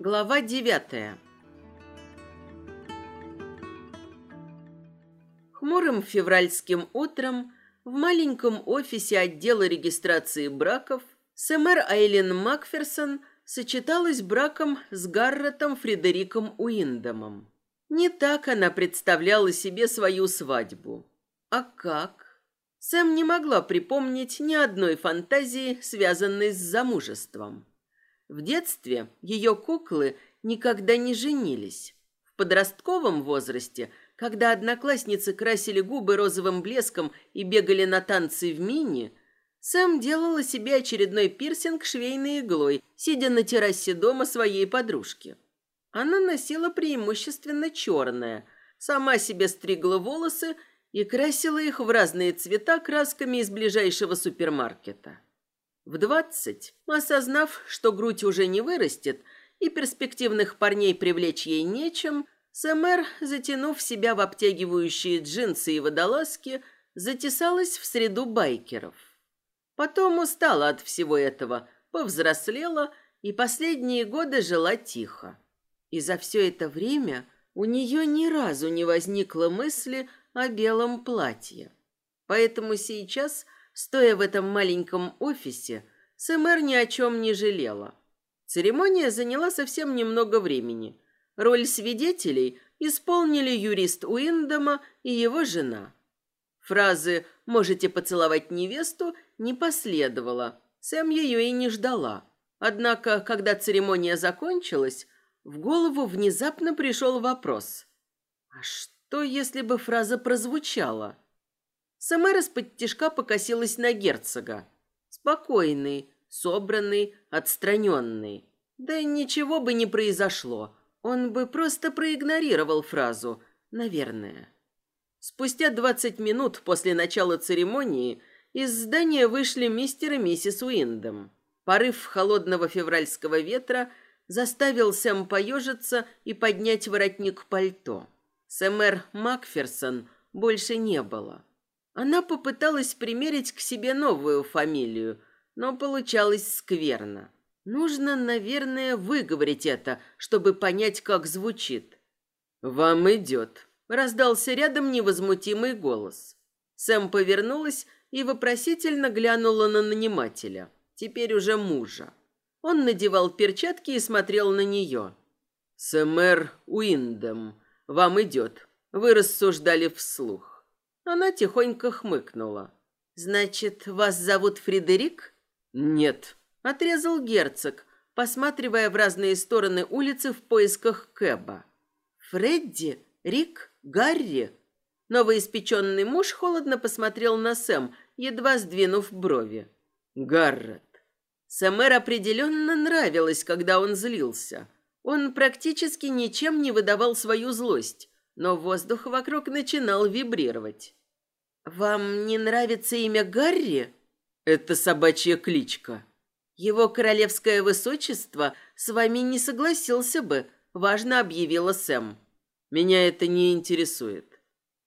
Глава девятая. Хмурым февральским утром в маленьком офисе отдела регистрации браков Сэмэр Айлин Макферсон сочеталась браком с Гарретом Фредериком Уиндомом. Не так она представляла себе свою свадьбу. А как? Сэм не могла припомнить ни одной фантазии, связанной с замужеством. В детстве ее куклы никогда не женились. В подростковом возрасте, когда одноклассницы красили губы розовым блеском и бегали на танцы в мини, Сэм делала себе очередной пирсинг швейной иглой, сидя на террасе дома своей подружки. Она носила преимущественно черное, сама себе стригла волосы и красила их в разные цвета красками из ближайшего супермаркета. В двадцать, осознав, что грудь уже не вырастет и перспективных парней привлечь ей нечем, Сэмэр, затянув себя в обтягивающие джинсы и водолазки, затесалась в среду байкеров. Потом устала от всего этого, повзрослела и последние годы жила тихо. И за все это время у нее ни разу не возникло мысли о белом платье. Поэтому сейчас – Стоя в этом маленьком офисе, Сэмэр ни о чем не жалела. Церемония заняла совсем немного времени. Роль свидетелей исполнили юрист Уиндома и его жена. Фразы «можете поцеловать невесту» не последовало. Сэм ее и не ждала. Однако, когда церемония закончилась, в голову внезапно пришел вопрос. А что, если бы фраза прозвучала? Сама из-под тишка покосилась на герцога. Спокойный, собранный, отстраненный. Да ничего бы не произошло. Он бы просто проигнорировал фразу «наверное». Спустя двадцать минут после начала церемонии из здания вышли мистер и миссис Уиндом. Порыв холодного февральского ветра заставил Сэм поежиться и поднять воротник пальто. Сэмэр Макферсон больше не было. Она попыталась примерить к себе новую фамилию, но получалось скверно. Нужно, наверное, выговорить это, чтобы понять, как звучит. «Вам идет», — раздался рядом невозмутимый голос. Сэм повернулась и вопросительно глянула на нанимателя, теперь уже мужа. Он надевал перчатки и смотрел на нее. «Сэмэр Уиндем, вам идет. Вы рассуждали вслух». Она тихонько хмыкнула. «Значит, вас зовут Фредерик?» «Нет», — отрезал герцог, посматривая в разные стороны улицы в поисках Кэба. «Фредди? Рик? Гарри?» Новоиспеченный муж холодно посмотрел на Сэм, едва сдвинув брови. «Гаррет». Сэмэр определенно нравилось, когда он злился. Он практически ничем не выдавал свою злость но воздух вокруг начинал вибрировать. «Вам не нравится имя Гарри?» «Это собачья кличка». «Его королевское высочество с вами не согласился бы», — важно объявила Сэм. «Меня это не интересует».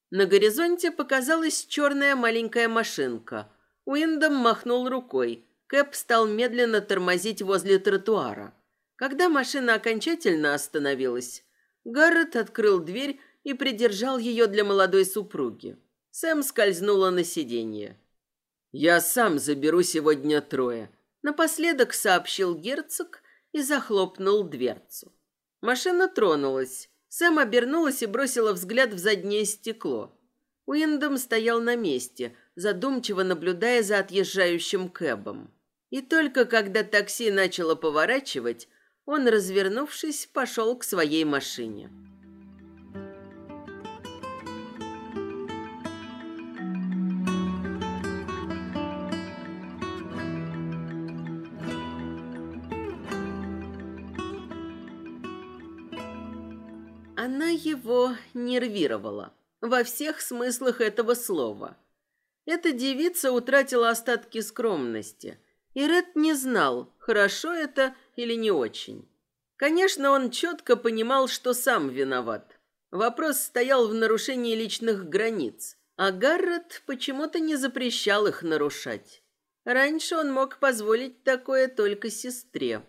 На горизонте показалась черная маленькая машинка. Уиндом махнул рукой. Кэп стал медленно тормозить возле тротуара. Когда машина окончательно остановилась, Гаррет открыл дверь и придержал ее для молодой супруги. Сэм скользнула на сиденье. «Я сам заберу сегодня трое», — напоследок сообщил герцог и захлопнул дверцу. Машина тронулась. Сэм обернулась и бросила взгляд в заднее стекло. Уиндом стоял на месте, задумчиво наблюдая за отъезжающим кэбом. И только когда такси начало поворачивать, он, развернувшись, пошел к своей машине. Его нервировала во всех смыслах этого слова. Эта девица утратила остатки скромности, и Ред не знал, хорошо это или не очень. Конечно, он четко понимал, что сам виноват. Вопрос стоял в нарушении личных границ, а Гаррет почему-то не запрещал их нарушать. Раньше он мог позволить такое только сестре.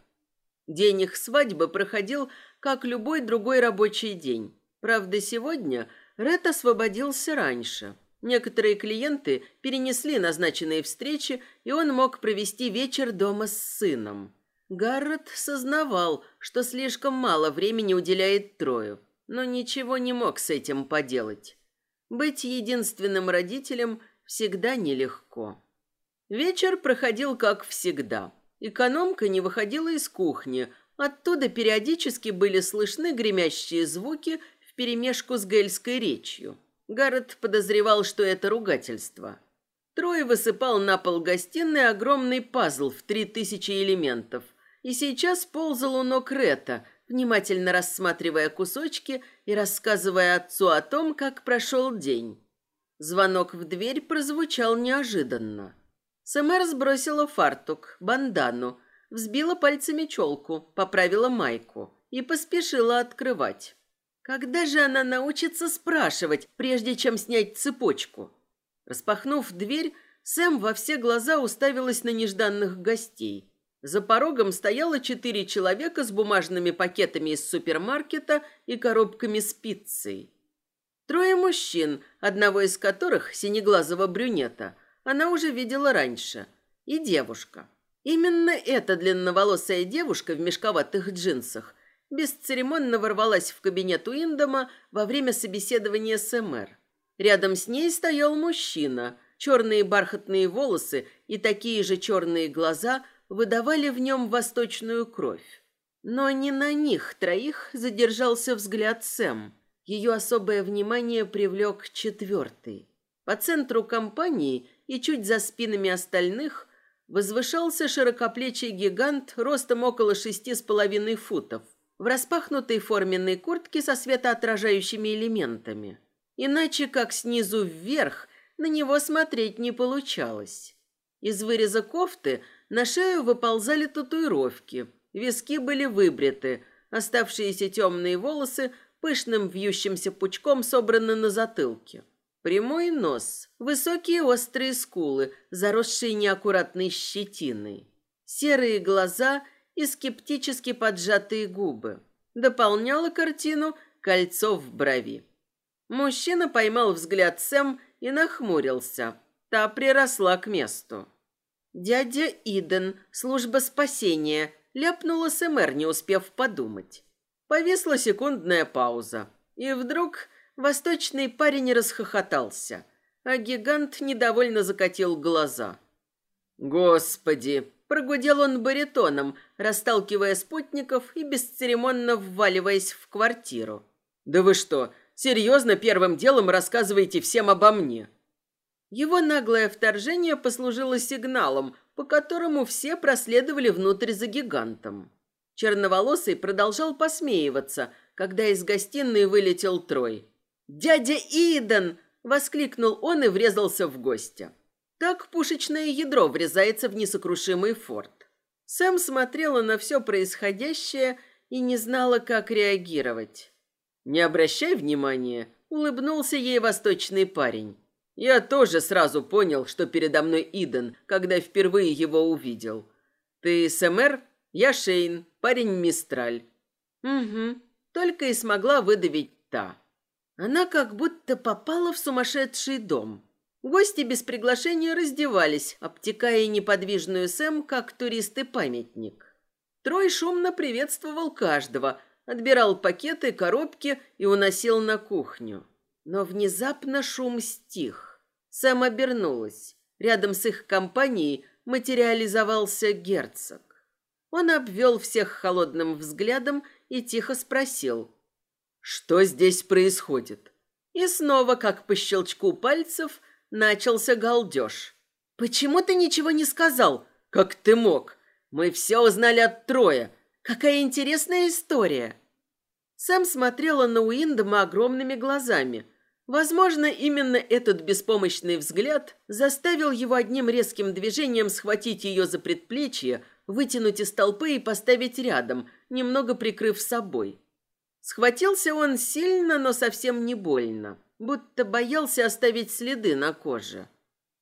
День их свадьбы проходил, как любой другой рабочий день. Правда, сегодня Ред освободился раньше. Некоторые клиенты перенесли назначенные встречи, и он мог провести вечер дома с сыном. Гаррет сознавал, что слишком мало времени уделяет Трою, но ничего не мог с этим поделать. Быть единственным родителем всегда нелегко. Вечер проходил как всегда. Экономка не выходила из кухни. Оттуда периодически были слышны гремящие звуки вперемешку с гельской речью. Гаррет подозревал, что это ругательство. Трой высыпал на пол гостиной огромный пазл в три тысячи элементов и сейчас ползал у ног Рета, внимательно рассматривая кусочки и рассказывая отцу о том, как прошел день. Звонок в дверь прозвучал неожиданно. Сэмэр сбросила фартук, бандану, взбила пальцами челку, поправила майку и поспешила открывать. Когда же она научится спрашивать, прежде чем снять цепочку? Распахнув дверь, Сэм во все глаза уставилась на нежданных гостей. За порогом стояло четыре человека с бумажными пакетами из супермаркета и коробками с пиццей. Трое мужчин, одного из которых, синеглазого брюнета, она уже видела раньше, и девушка. Именно эта длинноволосая девушка в мешковатых джинсах бесцеремонно ворвалась в кабинет Уиндома во время собеседования с МР. Рядом с ней стоял мужчина. Черные бархатные волосы и такие же черные глаза выдавали в нем восточную кровь. Но не на них троих задержался взгляд Сэм. Ее особое внимание привлек четвертый. По центру компании и чуть за спинами остальных возвышался широкоплечий гигант ростом около шести с половиной футов в распахнутой форменной куртке со светоотражающими элементами. Иначе как снизу вверх на него смотреть не получалось. Из выреза кофты на шею выползали татуировки, виски были выбриты, оставшиеся темные волосы пышным вьющимся пучком собраны на затылке. Прямой нос, высокие острые скулы, заросшие неаккуратной щетиной, серые глаза и скептически поджатые губы. Дополняло картину кольцо в брови. Мужчина поймал взгляд Сэм и нахмурился. Та приросла к месту. «Дядя Иден, служба спасения», — ляпнула СМР, не успев подумать. Повисла секундная пауза. И вдруг восточный парень расхохотался, а гигант недовольно закатил глаза. «Господи!» — прогудел он баритоном, расталкивая спутников и бесцеремонно вваливаясь в квартиру. «Да вы что, серьезно первым делом рассказываете всем обо мне?» Его наглое вторжение послужило сигналом, по которому все проследовали внутрь за гигантом. Черноволосый продолжал посмеиваться, когда из гостиной вылетел Трой. «Дядя Иден!» — воскликнул он и врезался в гостя. Так пушечное ядро врезается в несокрушимый форт. Сэм смотрела на все происходящее и не знала, как реагировать. «Не обращай внимания», — улыбнулся ей восточный парень. Я тоже сразу понял, что передо мной Иден, когда впервые его увидел. Ты СМР, я Шейн, парень Мистраль. Угу, только и смогла выдавить та. Она как будто попала в сумасшедший дом. Гости без приглашения раздевались, обтекая неподвижную Сэм, как туристы-памятник. Трой шумно приветствовал каждого, отбирал пакеты, коробки и уносил на кухню. Но внезапно шум стих. Сэм обернулась. Рядом с их компанией материализовался герцог. Он обвел всех холодным взглядом и тихо спросил. «Что здесь происходит?» И снова, как по щелчку пальцев, начался галдеж. «Почему ты ничего не сказал? Как ты мог? Мы все узнали от Троя. Какая интересная история!» Сэм смотрела на Уиндома огромными глазами – Возможно, именно этот беспомощный взгляд заставил его одним резким движением схватить ее за предплечье, вытянуть из толпы и поставить рядом, немного прикрыв собой. Схватился он сильно, но совсем не больно, будто боялся оставить следы на коже.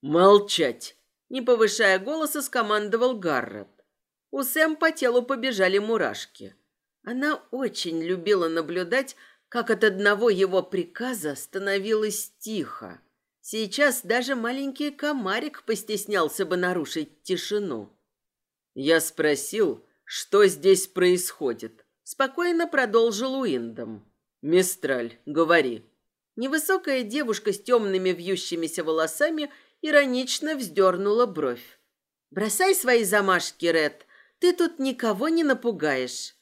«Молчать!» – не повышая голоса, скомандовал Гаррет. У Сэм по телу побежали мурашки. Она очень любила наблюдать, как от одного его приказа становилось тихо. Сейчас даже маленький комарик постеснялся бы нарушить тишину. Я спросил, что здесь происходит. Спокойно продолжил Уиндом. «Мистраль, говори». Невысокая девушка с темными вьющимися волосами иронично вздернула бровь. «Бросай свои замашки, Ред. Ты тут никого не напугаешь».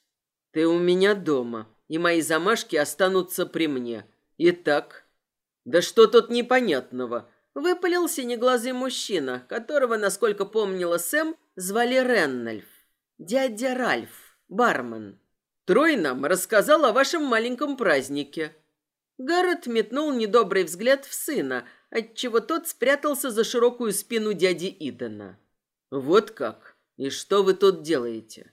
«Ты у меня дома, и мои замашки останутся при мне. Итак...» «Да что тут непонятного?» Выпалил синеглазый мужчина, которого, насколько помнила Сэм, звали Реннольф. Дядя Ральф, бармен. Трой нам рассказал о вашем маленьком празднике. Гаррет метнул недобрый взгляд в сына, отчего тот спрятался за широкую спину дяди Идена. «Вот как? И что вы тут делаете?»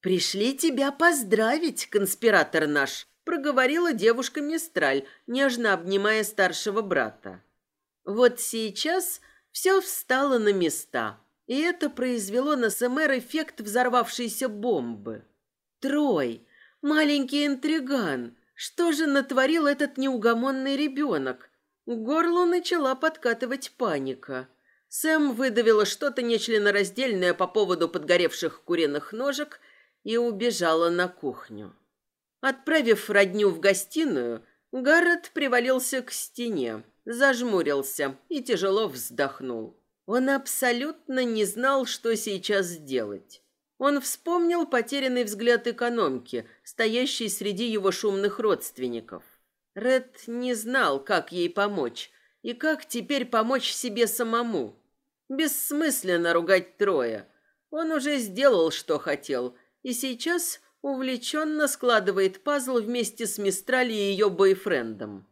«Пришли тебя поздравить, конспиратор наш», — проговорила девушка Мистраль, нежно обнимая старшего брата. Вот сейчас все встало на места, и это произвело на СМР эффект взорвавшейся бомбы. Трой, маленький интриган, что же натворил этот неугомонный ребенок? К горлу начала подкатывать паника. Сэм выдавила что-то нечленораздельное по поводу подгоревших куриных ножек и убежала на кухню. Отправив родню в гостиную, Гаррет привалился к стене, зажмурился и тяжело вздохнул. Он абсолютно не знал, что сейчас сделать. Он вспомнил потерянный взгляд экономки, стоящей среди его шумных родственников. Ред не знал, как ей помочь, и как теперь помочь себе самому. Бессмысленно ругать Троя. Он уже сделал, что хотел, и сейчас увлеченно складывает пазл вместе с Мистрали и ее бойфрендом.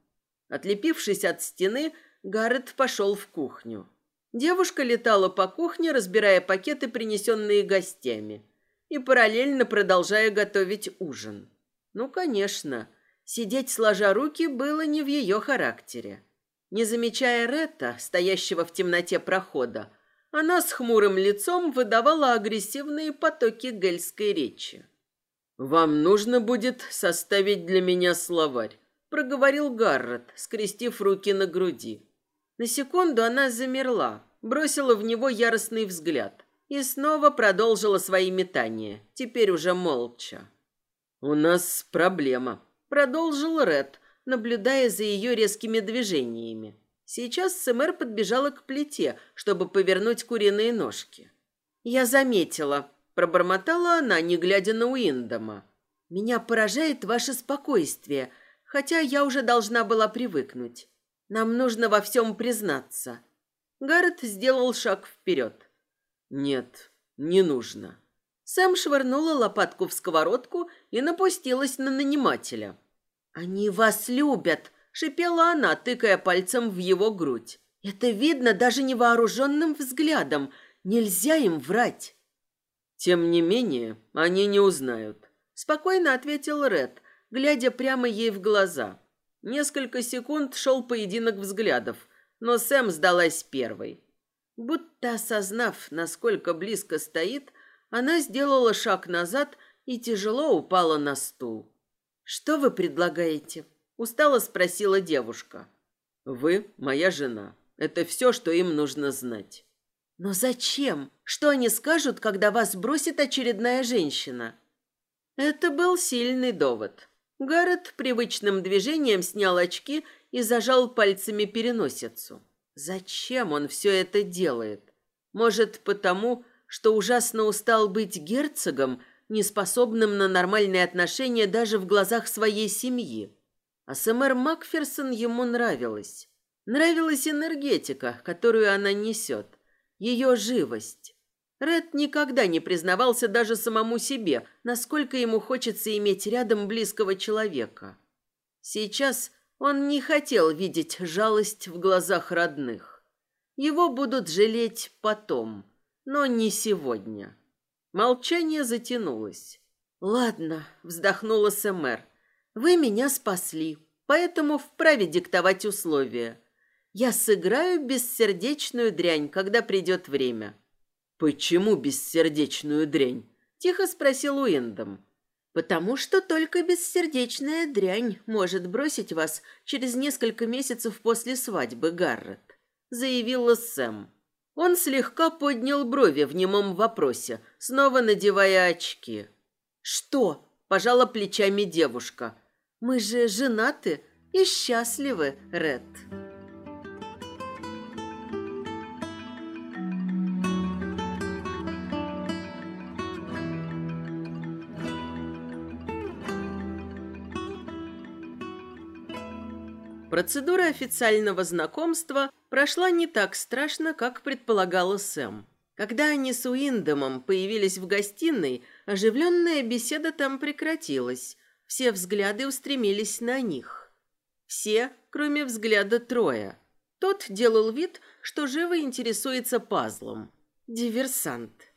Отлепившись от стены, Гаррет пошел в кухню. Девушка летала по кухне, разбирая пакеты, принесенные гостями, и параллельно продолжая готовить ужин. Ну, конечно, сидеть сложа руки было не в ее характере. Не замечая Ретта, стоящего в темноте прохода, она с хмурым лицом выдавала агрессивные потоки гельской речи. «Вам нужно будет составить для меня словарь», — проговорил Гаррет, скрестив руки на груди. На секунду она замерла, бросила в него яростный взгляд и снова продолжила свои метания, теперь уже молча. «У нас проблема», — продолжил Ред, наблюдая за ее резкими движениями. Сейчас Сэмэр подбежала к плите, чтобы повернуть куриные ножки. «Я заметила», — пробормотала она, не глядя на Уиндома. «Меня поражает ваше спокойствие, хотя я уже должна была привыкнуть. Нам нужно во всем признаться. Гаррет сделал шаг вперед. Нет, не нужно. Сэм швырнула лопатку в сковородку и напустилась на нанимателя. «Они вас любят!» – шипела она, тыкая пальцем в его грудь. «Это видно даже невооруженным взглядом. Нельзя им врать!» «Тем не менее, они не узнают», – спокойно ответил Ред, глядя прямо ей в глаза. Несколько секунд шел поединок взглядов, но Сэм сдалась первой. Будто осознав, насколько близко стоит, она сделала шаг назад и тяжело упала на стул. «Что вы предлагаете?» – устало спросила девушка. «Вы моя жена. Это все, что им нужно знать». «Но зачем? Что они скажут, когда вас бросит очередная женщина?» Это был сильный довод. Гаррет привычным движением снял очки и зажал пальцами переносицу. Зачем он все это делает? Может, потому, что ужасно устал быть герцогом, неспособным на нормальные отношения даже в глазах своей семьи? А Сэмэр Макферсон ему нравилась. Нравилась энергетика, которую она несет, ее живость. Ред никогда не признавался даже самому себе, насколько ему хочется иметь рядом близкого человека. Сейчас он не хотел видеть жалость в глазах родных. Его будут жалеть потом, но не сегодня. Молчание затянулось. «Ладно», — вздохнула Сэмэр, — «вы меня спасли, поэтому вправе диктовать условия. Я сыграю бессердечную дрянь, когда придет время». «Почему бессердечную дрянь?» Тихо спросил Уиндом. «Потому что только бессердечная дрянь может бросить вас через несколько месяцев после свадьбы, Гаррет», заявила Сэм. Он слегка поднял брови в немом вопросе, снова надевая очки. «Что?» – пожала плечами девушка. «Мы же женаты и счастливы, Ред». Процедура официального знакомства прошла не так страшно, как предполагала Сэм. Когда они с Уиндомом появились в гостиной, оживленная беседа там прекратилась. Все взгляды устремились на них. Все, кроме взгляда Троя. Тот делал вид, что живо интересуется пазлом. Диверсант.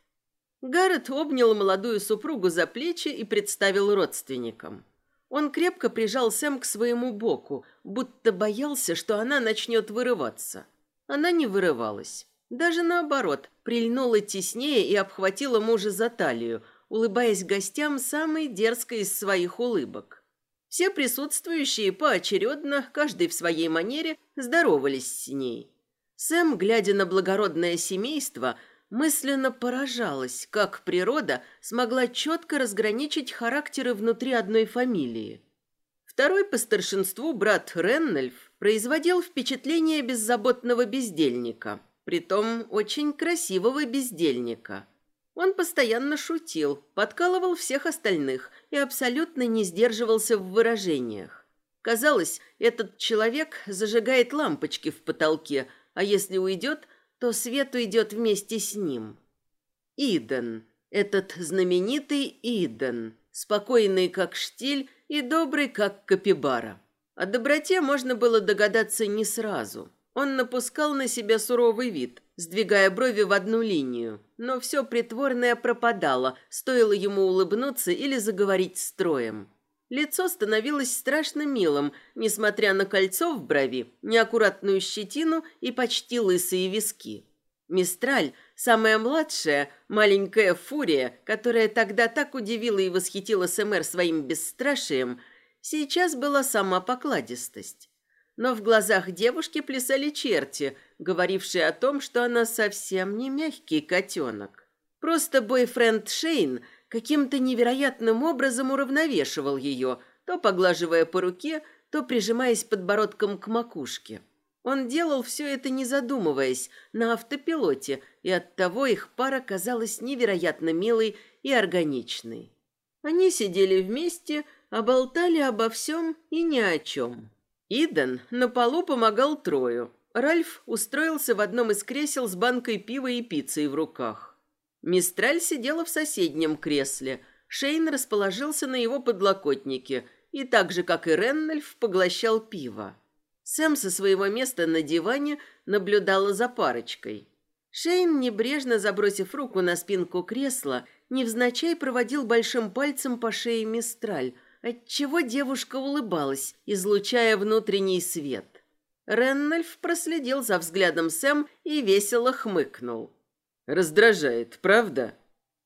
Гаррет обнял молодую супругу за плечи и представил родственникам. Он крепко прижал Сэм к своему боку, будто боялся, что она начнет вырываться. Она не вырывалась. Даже наоборот, прильнула теснее и обхватила мужа за талию, улыбаясь гостям самой дерзкой из своих улыбок. Все присутствующие поочередно, каждый в своей манере, здоровались с ней. Сэм, глядя на благородное семейство, мысленно поражалась, как природа смогла четко разграничить характеры внутри одной фамилии. Второй по старшинству брат Реннельф производил впечатление беззаботного бездельника, притом очень красивого бездельника. Он постоянно шутил, подкалывал всех остальных и абсолютно не сдерживался в выражениях. Казалось, этот человек зажигает лампочки в потолке, а если уйдет – то свет уйдет вместе с ним. Иден, этот знаменитый Иден, спокойный как штиль и добрый как капибара. О доброте можно было догадаться не сразу. Он напускал на себя суровый вид, сдвигая брови в одну линию, но все притворное пропадало, стоило ему улыбнуться или заговорить строем. Лицо становилось страшно милым, несмотря на кольцо в брови, неаккуратную щетину и почти лысые виски. Мистраль, самая младшая, маленькая фурия, которая тогда так удивила и восхитила СМР своим бесстрашием, сейчас была сама покладистость. Но в глазах девушки плясали черти, говорившие о том, что она совсем не мягкий котенок. Просто бойфренд Шейн – каким-то невероятным образом уравновешивал ее, то поглаживая по руке, то прижимаясь подбородком к макушке. Он делал все это не задумываясь, на автопилоте, и оттого их пара казалась невероятно милой и органичной. Они сидели вместе, а болтали обо всем и ни о чем. Иден на полу помогал Трою. Ральф устроился в одном из кресел с банкой пива и пиццей в руках. Мистраль сидела в соседнем кресле. Шейн расположился на его подлокотнике и так же, как и Реннельф, поглощал пиво. Сэм со своего места на диване наблюдала за парочкой. Шейн, небрежно забросив руку на спинку кресла, невзначай проводил большим пальцем по шее Мистраль, отчего девушка улыбалась, излучая внутренний свет. Реннольф проследил за взглядом Сэм и весело хмыкнул. Раздражает, правда?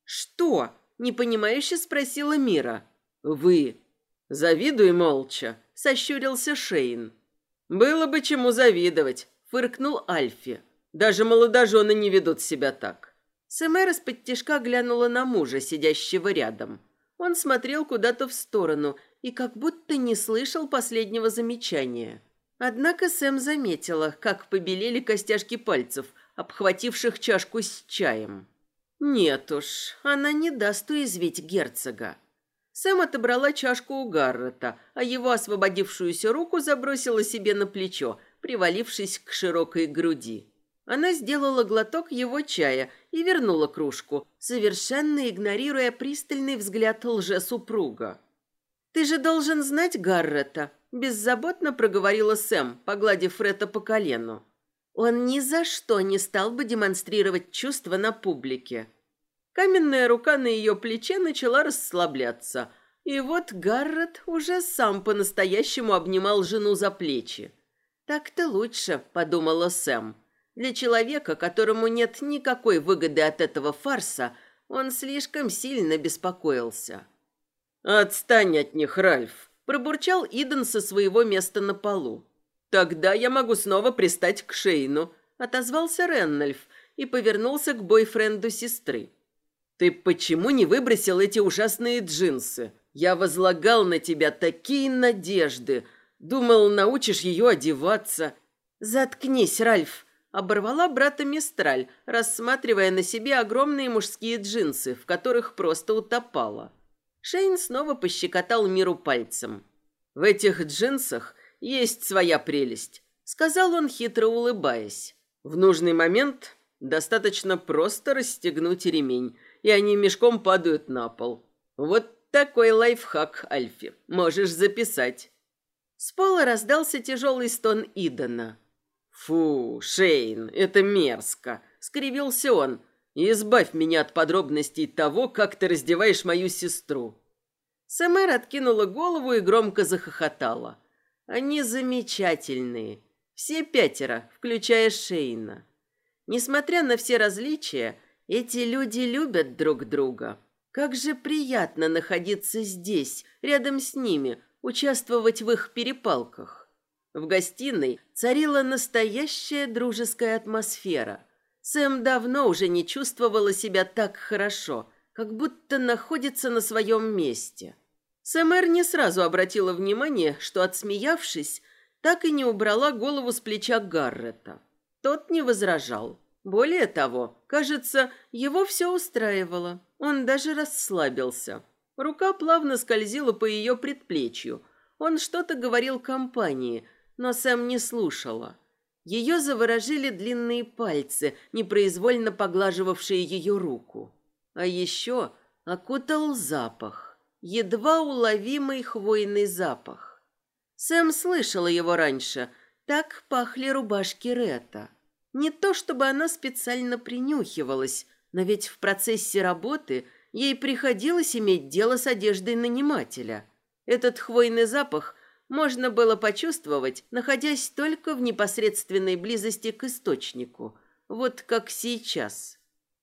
Что? непонимающе спросила Мира. Вы. Завидуй молча, сощурился Шейн. Было бы чему завидовать, фыркнул Альфи. Даже молодожены не ведут себя так. Сэмэр из-под глянула на мужа, сидящего рядом. Он смотрел куда-то в сторону и как будто не слышал последнего замечания. Однако Сэм заметила, как побелели костяшки пальцев – обхвативших чашку с чаем. Нет уж, она не даст уязвить герцога. Сэм отобрала чашку у Гаррета, а его освободившуюся руку забросила себе на плечо, привалившись к широкой груди. Она сделала глоток его чая и вернула кружку, совершенно игнорируя пристальный взгляд лжесупруга. «Ты же должен знать Гаррета», – беззаботно проговорила Сэм, погладив Фрета по колену. Он ни за что не стал бы демонстрировать чувства на публике. Каменная рука на ее плече начала расслабляться, и вот Гаррет уже сам по-настоящему обнимал жену за плечи. «Так-то лучше», — подумала Сэм. «Для человека, которому нет никакой выгоды от этого фарса, Он слишком сильно беспокоился. «Отстань от них, Ральф!» – пробурчал Иден со своего места на полу. «Тогда я могу снова пристать к Шейну», – отозвался Реннольф и повернулся к бойфренду сестры. «Ты почему не выбросил эти ужасные джинсы? Я возлагал на тебя такие надежды. Думал, научишь ее одеваться». «Заткнись, Ральф!» – оборвала брата Мистраль, рассматривая на себе огромные мужские джинсы, в которых просто утопала. Шейн снова пощекотал миру пальцем. «В этих джинсах есть своя прелесть», — сказал он, хитро улыбаясь. «В нужный момент достаточно просто расстегнуть ремень, и они мешком падают на пол. Вот такой лайфхак, Альфи. Можешь записать». С пола раздался тяжелый стон Идана. «Фу, Шейн, это мерзко!» — скривился он. Избавь меня от подробностей того, как ты раздеваешь мою сестру. Сэмэр откинула голову и громко захохотала. Они замечательные. Все пятеро, включая Шейна. Несмотря на все различия, эти люди любят друг друга. Как же приятно находиться здесь, рядом с ними, участвовать в их перепалках. В гостиной царила настоящая дружеская атмосфера – Сэм давно уже не чувствовала себя так хорошо, как будто находится на своем месте. Сэмэр не сразу обратила внимание, что, отсмеявшись, так и не убрала голову с плеча Гаррета. Тот не возражал. Более того, кажется, его все устраивало. Он даже расслабился. Рука плавно скользила по ее предплечью. Он что-то говорил компании, но Сэм не слушала. Ее заворожили длинные пальцы, непроизвольно поглаживавшие ее руку. А еще окутал запах, едва уловимый хвойный запах. Сэм слышала его раньше. Так пахли рубашки Рета. Не то чтобы она специально принюхивалась, но ведь в процессе работы ей приходилось иметь дело с одеждой нанимателя. Этот хвойный запах можно было почувствовать, находясь только в непосредственной близости к источнику, вот как сейчас.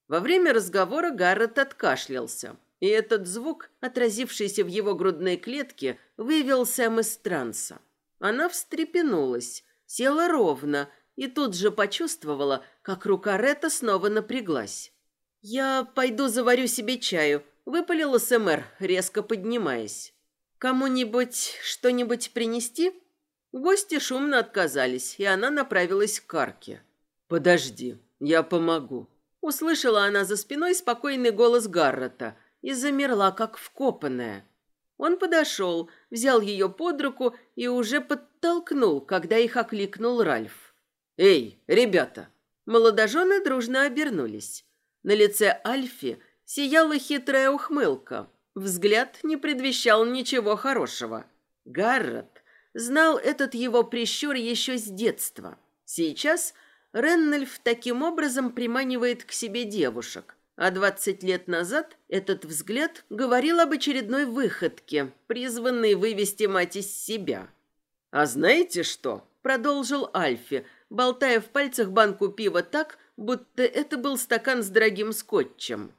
Во время разговора Гаррет откашлялся, и этот звук, отразившийся в его грудной клетке, вывел Сэм из транса. Она встрепенулась, села ровно и тут же почувствовала, как рука Ретта снова напряглась. «Я пойду заварю себе чаю», — выпалила Сэмэр, резко поднимаясь. «Кому-нибудь что-нибудь принести?» Гости шумно отказались, и она направилась к арке. «Подожди, я помогу». Услышала она за спиной спокойный голос Гаррета и замерла, как вкопанная. Он подошел, взял ее под руку и уже подтолкнул, когда их окликнул Ральф. «Эй, ребята!» Молодожены дружно обернулись. На лице Альфи сияла хитрая ухмылка – Взгляд не предвещал ничего хорошего. Гаррет знал этот его прищур еще с детства. Сейчас Реннельф таким образом приманивает к себе девушек, а двадцать лет назад этот взгляд говорил об очередной выходке, призванной вывести мать из себя. «А знаете что?» – продолжил Альфи, болтая в пальцах банку пива так, будто это был стакан с дорогим скотчем.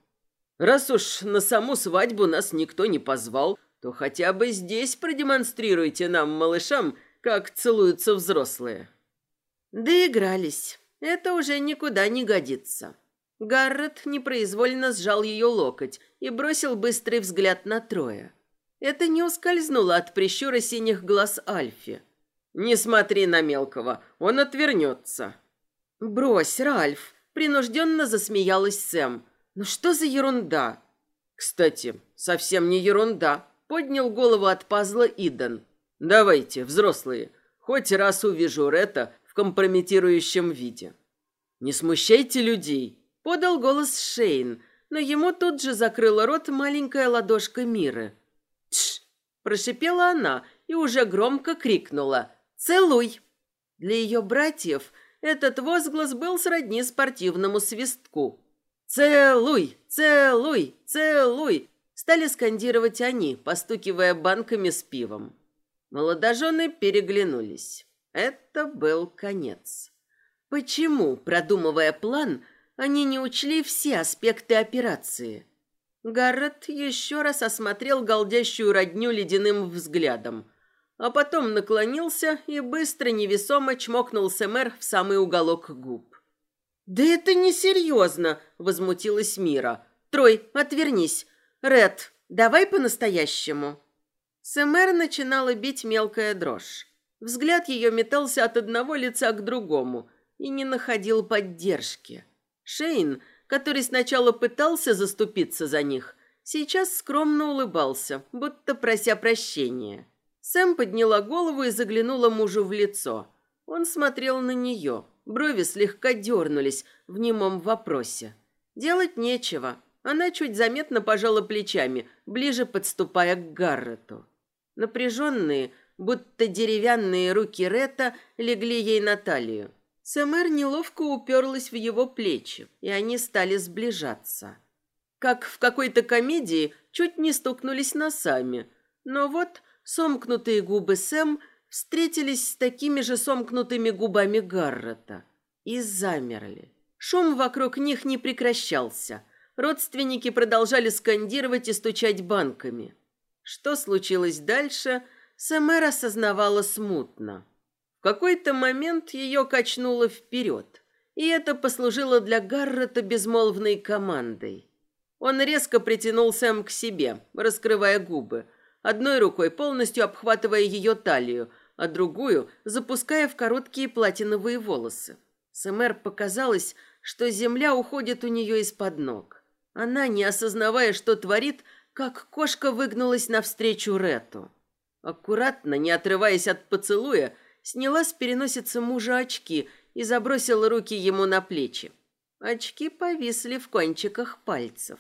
Раз уж на саму свадьбу нас никто не позвал, то хотя бы здесь продемонстрируйте нам, малышам, как целуются взрослые. Доигрались. Это уже никуда не годится. Гаррет непроизвольно сжал ее локоть и бросил быстрый взгляд на Троя. Это не ускользнуло от прищура синих глаз Альфи. «Не смотри на мелкого, он отвернется». «Брось, Ральф!» – принужденно засмеялась Сэм. Ну что за ерунда? Кстати, совсем не ерунда. Поднял голову от пазла Идан. Давайте, взрослые, хоть раз увижу Рета в компрометирующем виде. Не смущайте людей, подал голос Шейн, но ему тут же закрыла рот маленькая ладошка Миры. «Тш!» – прошипела она и уже громко крикнула «Целуй!». Для ее братьев этот возглас был сродни спортивному свистку. «Целуй! Целуй! Целуй!» Стали скандировать они, постукивая банками с пивом. Молодожены переглянулись. Это был конец. Почему, продумывая план, они не учли все аспекты операции? Гаррет еще раз осмотрел голдящую родню ледяным взглядом, а потом наклонился и быстро невесомо чмокнул Сэмэр в самый уголок губ. «Да это несерьезно!» — возмутилась Мира. «Трой, отвернись! Ред, давай по-настоящему!» Сэмэр начинала бить мелкая дрожь. Взгляд ее метался от одного лица к другому и не находил поддержки. Шейн который сначала пытался заступиться за них, сейчас скромно улыбался, будто прося прощения. Сэм подняла голову и заглянула мужу в лицо. Он смотрел на нее. Брови слегка дернулись в немом вопросе. Делать нечего. Она чуть заметно пожала плечами, ближе подступая к Гаррету. Напряженные, будто деревянные руки Ретта легли ей на талию. Сэмэр неловко уперлась в его плечи, и они стали сближаться. Как в какой-то комедии чуть не стукнулись носами. Но вот сомкнутые губы Сэм встретились с такими же сомкнутыми губами Гаррета и замерли. Шум вокруг них не прекращался. Родственники продолжали скандировать и стучать банками. Что случилось дальше, Сэмэр осознавала смутно. В какой-то момент ее качнуло вперед, и это послужило для Гаррета безмолвной командой. Он резко притянул Сэм к себе, раскрывая губы, одной рукой полностью обхватывая ее талию, а другую запуская в короткие платиновые волосы. Сэмэр показалось, что земля уходит у нее из-под ног. Она, не осознавая, что творит, как кошка выгнулась навстречу Рету. Аккуратно, не отрываясь от поцелуя, сняла с переносицы мужа очки и забросила руки ему на плечи. Очки повисли в кончиках пальцев.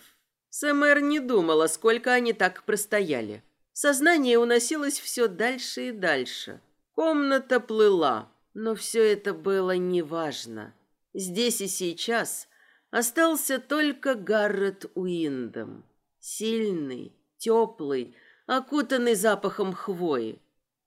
Сэмэр не думала, сколько они так простояли. Сознание уносилось все дальше и дальше. Комната плыла, но все это было неважно. Здесь и сейчас остался только Гаррет Уиндом. Сильный, теплый, окутанный запахом хвои.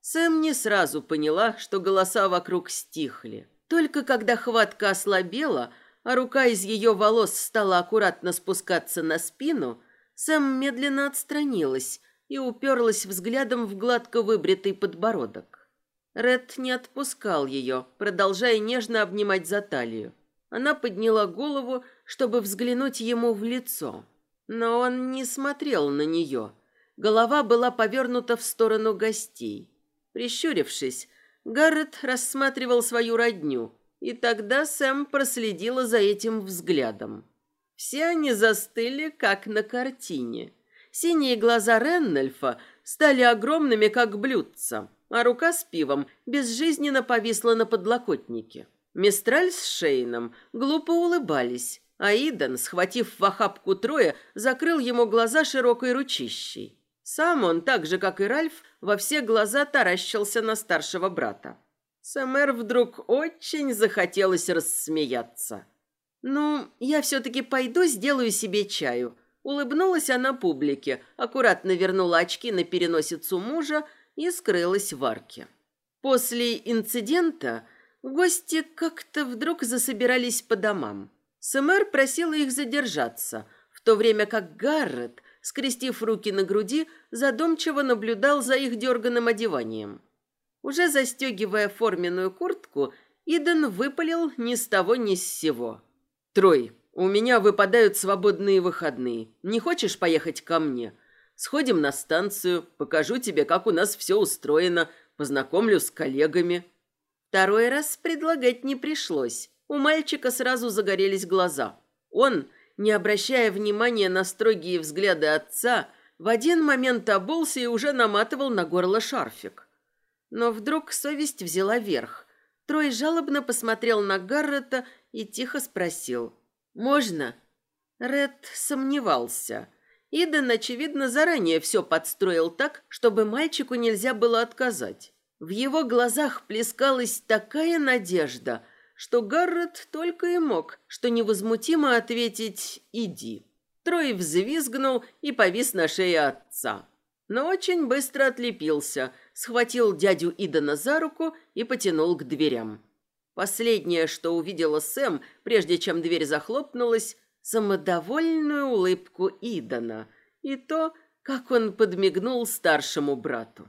Сэм не сразу поняла, что голоса вокруг стихли. Только когда хватка ослабела, а рука из ее волос стала аккуратно спускаться на спину, Сэм медленно отстранилась и уперлась взглядом в гладко выбритый подбородок. Ред не отпускал ее, продолжая нежно обнимать за талию. Она подняла голову, чтобы взглянуть ему в лицо. Но он не смотрел на нее. Голова была повернута в сторону гостей. Прищурившись, Гаррет рассматривал свою родню, и тогда Сэм проследила за этим взглядом. Все они застыли, как на картине. Синие глаза Реннельфа стали огромными, как блюдца, а рука с пивом безжизненно повисла на подлокотнике. Мистраль с Шейном глупо улыбались, а Идан, схватив в охапку Троя, закрыл ему глаза широкой ручищей. Сам он, так же, как и Ральф, во все глаза таращился на старшего брата. Сэмэр вдруг очень захотелось рассмеяться. «Ну, я все-таки пойду сделаю себе чаю». Улыбнулась она публике, аккуратно вернула очки на переносицу мужа и скрылась в арке. После инцидента гости как-то вдруг засобирались по домам. Сэмэр просила их задержаться, в то время как Гаррет – скрестив руки на груди, задумчиво наблюдал за их дерганым одеванием. Уже застегивая форменную куртку, Иден выпалил ни с того ни с сего. «Трой, у меня выпадают свободные выходные. Не хочешь поехать ко мне? Сходим на станцию, покажу тебе, как у нас все устроено, познакомлю с коллегами». Второй раз предлагать не пришлось. У мальчика сразу загорелись глаза. Он не обращая внимания на строгие взгляды отца, в один момент обулся и уже наматывал на горло шарфик. Но вдруг совесть взяла верх. Трой жалобно посмотрел на Гаррета и тихо спросил. «Можно?» Ред сомневался. Иден, очевидно, заранее все подстроил так, чтобы мальчику нельзя было отказать. В его глазах плескалась такая надежда – что Гаррет только и мог, что невозмутимо ответить «иди». Трой взвизгнул и повис на шее отца. Но очень быстро отлепился, схватил дядю Идана за руку и потянул к дверям. Последнее, что увидела Сэм, прежде чем дверь захлопнулась, самодовольную улыбку Идана и то, как он подмигнул старшему брату.